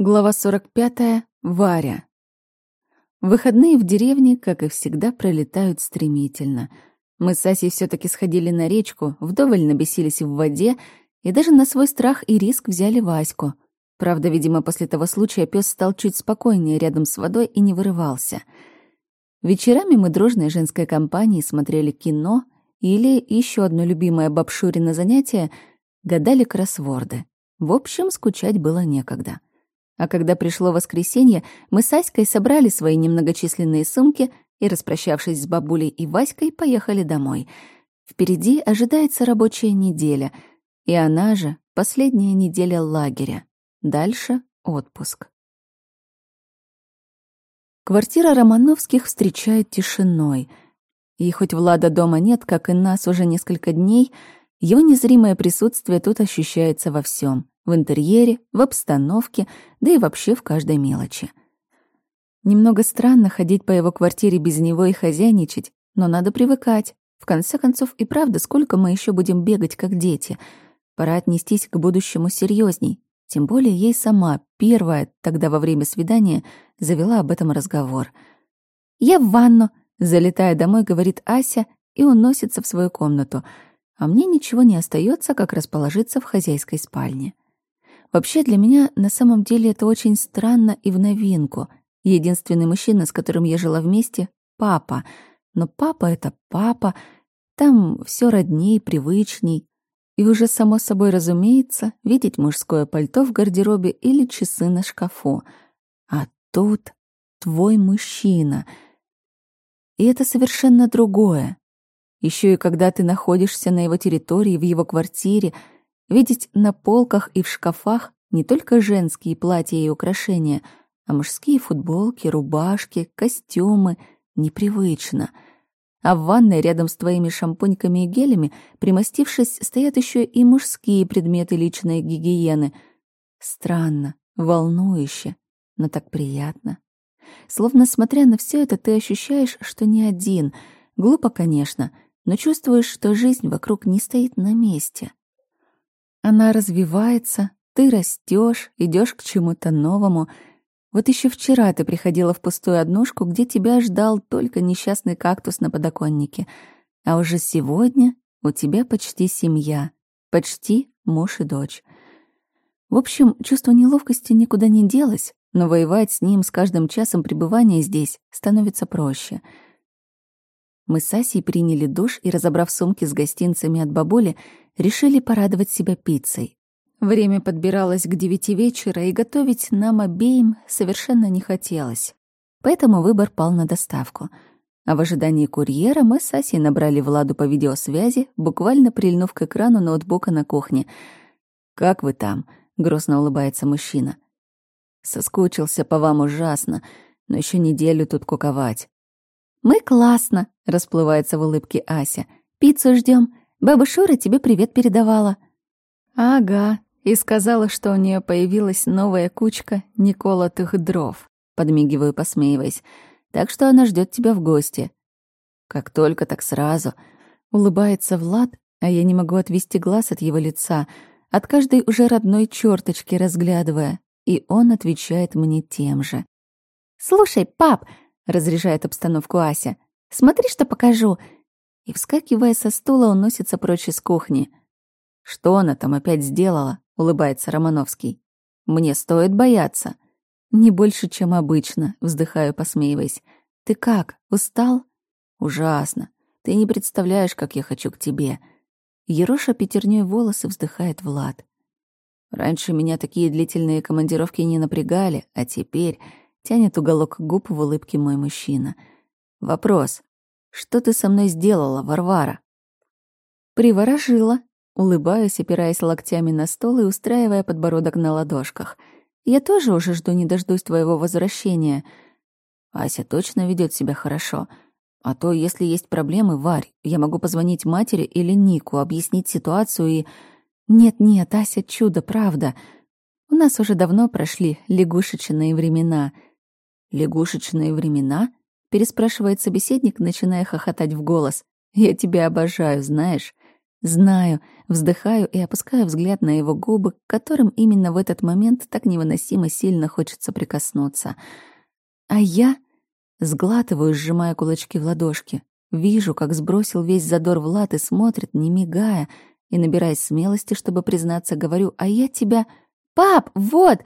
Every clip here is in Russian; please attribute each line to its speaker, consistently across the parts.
Speaker 1: Глава 45. Варя. Выходные в деревне, как и всегда, пролетают стремительно. Мы с Асей все таки сходили на речку, вдоволь набесились в воде и даже на свой страх и риск взяли Ваську. Правда, видимо, после того случая пес стал чуть спокойнее рядом с водой и не вырывался. Вечерами мы дружной женской компанией смотрели кино или еще одно любимое бабшурино занятие — гадали кроссворды. В общем, скучать было некогда. А когда пришло воскресенье, мы с Аськой собрали свои немногочисленные сумки и, распрощавшись с бабулей и Васькой, поехали домой. Впереди ожидается рабочая неделя, и она же — последняя неделя лагеря. Дальше — отпуск. Квартира Романовских встречает тишиной. И хоть Влада дома нет, как и нас уже несколько дней, его незримое присутствие тут ощущается во всем в интерьере, в обстановке, да и вообще в каждой мелочи. Немного странно ходить по его квартире без него и хозяйничать, но надо привыкать. В конце концов, и правда, сколько мы еще будем бегать, как дети? Пора отнестись к будущему серьезней. Тем более ей сама, первая, тогда во время свидания, завела об этом разговор. «Я в ванну», — залетая домой, говорит Ася и уносится в свою комнату, а мне ничего не остается, как расположиться в хозяйской спальне. Вообще для меня на самом деле это очень странно и в новинку. Единственный мужчина, с которым я жила вместе — папа. Но папа — это папа. Там все родней, привычней. И уже само собой разумеется видеть мужское пальто в гардеробе или часы на шкафу. А тут твой мужчина. И это совершенно другое. Еще и когда ты находишься на его территории, в его квартире — Видеть на полках и в шкафах не только женские платья и украшения, а мужские футболки, рубашки, костюмы непривычно. А в ванной рядом с твоими шампуньками и гелями, примостившись, стоят еще и мужские предметы личной гигиены. Странно, волнующе, но так приятно. Словно смотря на все это, ты ощущаешь, что не один. Глупо, конечно, но чувствуешь, что жизнь вокруг не стоит на месте. Она развивается, ты растешь, идешь к чему-то новому. Вот еще вчера ты приходила в пустую однушку, где тебя ждал только несчастный кактус на подоконнике. А уже сегодня у тебя почти семья, почти муж и дочь. В общем, чувство неловкости никуда не делось, но воевать с ним с каждым часом пребывания здесь становится проще — мы с Асей приняли душ и, разобрав сумки с гостинцами от бабули, решили порадовать себя пиццей. Время подбиралось к девяти вечера, и готовить нам обеим совершенно не хотелось. Поэтому выбор пал на доставку. А в ожидании курьера мы с Асей набрали Владу по видеосвязи, буквально прильнув к экрану ноутбука на кухне. «Как вы там?» — грустно улыбается мужчина. «Соскучился по вам ужасно, но еще неделю тут куковать.
Speaker 2: «Мы классно», — расплывается в улыбке Ася. «Пиццу ждем. Баба Шура тебе привет передавала».
Speaker 1: «Ага», и сказала, что у нее появилась новая кучка неколотых дров. Подмигиваю, посмеиваясь. Так что она ждет тебя в гости. Как только, так сразу. Улыбается Влад, а я не могу отвести глаз от его лица, от каждой уже родной черточки разглядывая, и он отвечает мне тем же.
Speaker 2: «Слушай, пап, разряжает обстановку Ася. «Смотри, что покажу!» И, вскакивая со стула, он носится прочь из кухни.
Speaker 1: «Что она там опять сделала?» — улыбается Романовский. «Мне стоит бояться». «Не больше, чем обычно», — вздыхаю, посмеиваясь. «Ты как, устал?» «Ужасно. Ты не представляешь, как я хочу к тебе». Ероша пятерней волосы вздыхает Влад. «Раньше меня такие длительные командировки не напрягали, а теперь Тянет уголок губ в улыбке мой мужчина. Вопрос. Что ты со мной сделала, Варвара?
Speaker 2: Приворожила.
Speaker 1: Улыбаюсь, опираясь локтями на стол и устраивая подбородок на ладошках. Я тоже уже жду не дождусь твоего возвращения. Ася точно ведет себя хорошо. А то, если есть проблемы, Варь, я могу позвонить матери или Нику, объяснить ситуацию и... Нет-нет, Ася чудо, правда. У нас уже давно прошли лягушечные времена — «Лягушечные времена?» — переспрашивает собеседник, начиная хохотать в голос. «Я тебя обожаю, знаешь. Знаю, вздыхаю и опускаю взгляд на его губы, которым именно в этот момент так невыносимо сильно хочется прикоснуться. А я сглатываю, сжимая кулачки в ладошки. Вижу, как сбросил весь задор Влад и смотрит, не мигая, и, набираясь смелости, чтобы признаться, говорю, «А я тебя...» «Пап, вот!»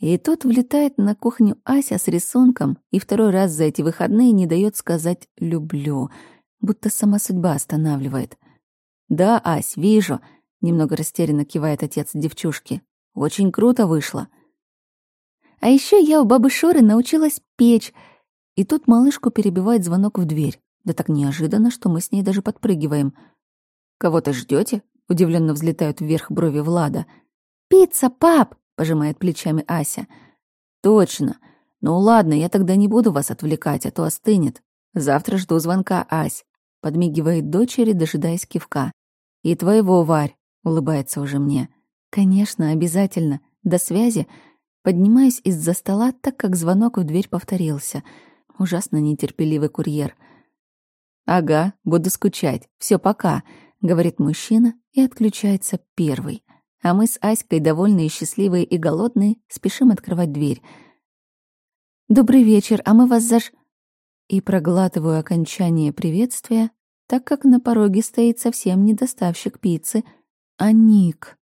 Speaker 1: И тут влетает на кухню Ася с рисунком и второй раз за эти выходные не дает сказать «люблю», будто сама судьба останавливает. «Да, Ась, вижу», — немного растерянно кивает отец девчушки. «Очень круто вышло». А еще я у бабы Шоры научилась печь. И тут малышку перебивает звонок в дверь. Да так неожиданно, что мы с ней даже подпрыгиваем. «Кого-то ждете? удивленно взлетают вверх брови Влада. «Пицца, пап!» — пожимает плечами Ася. «Точно. Ну ладно, я тогда не буду вас отвлекать, а то остынет. Завтра жду звонка, Ась», — подмигивает дочери, дожидаясь кивка. «И твоего, Варь», — улыбается уже мне. «Конечно, обязательно. До связи». Поднимаюсь из-за стола, так как звонок в дверь повторился. Ужасно нетерпеливый курьер. «Ага, буду скучать. Все, пока», — говорит мужчина и отключается первый. А мы с Аськой, довольные, счастливые и голодные, спешим открывать дверь. «Добрый вечер, а мы вас заш...» И проглатываю окончание приветствия, так как на пороге стоит совсем не доставщик пиццы, а Ник.